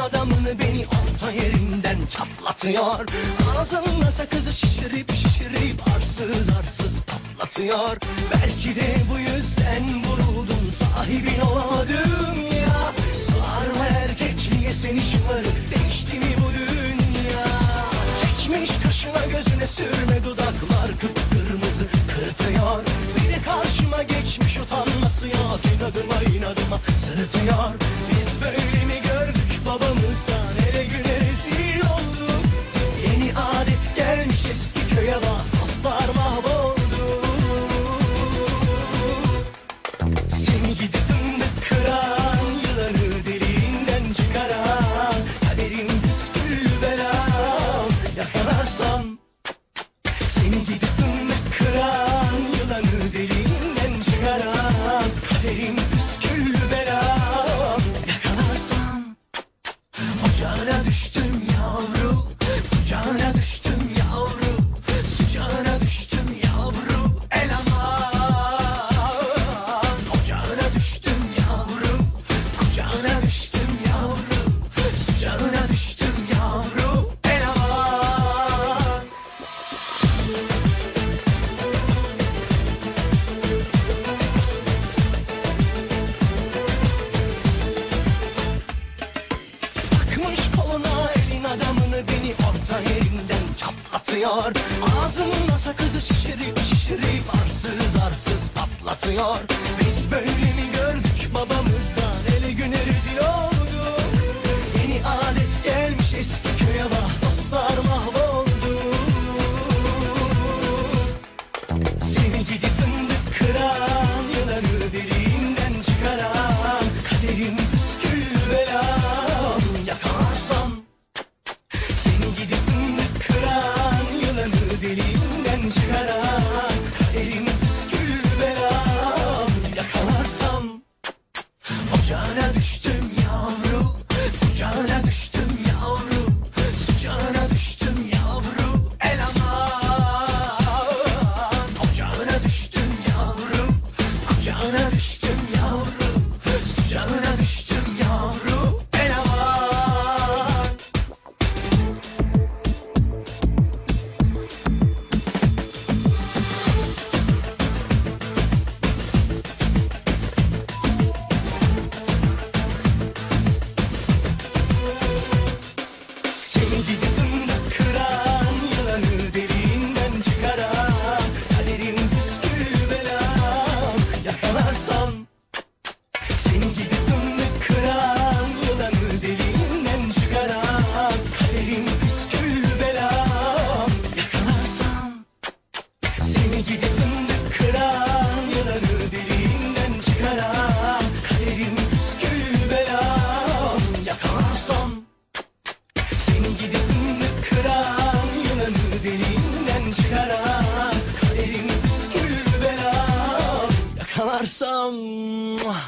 adamını beni orta yerinden çatlatıyor. Ağzımda sakızı şişirip şişirip arsız arsız patlatıyor. Belki de bu yüzden bu patlatıyor Ağzımda sakızı şişirip şişirip arsız arsız patlatıyor. Başım çıkara kaderim püskül bela. Yakalarsam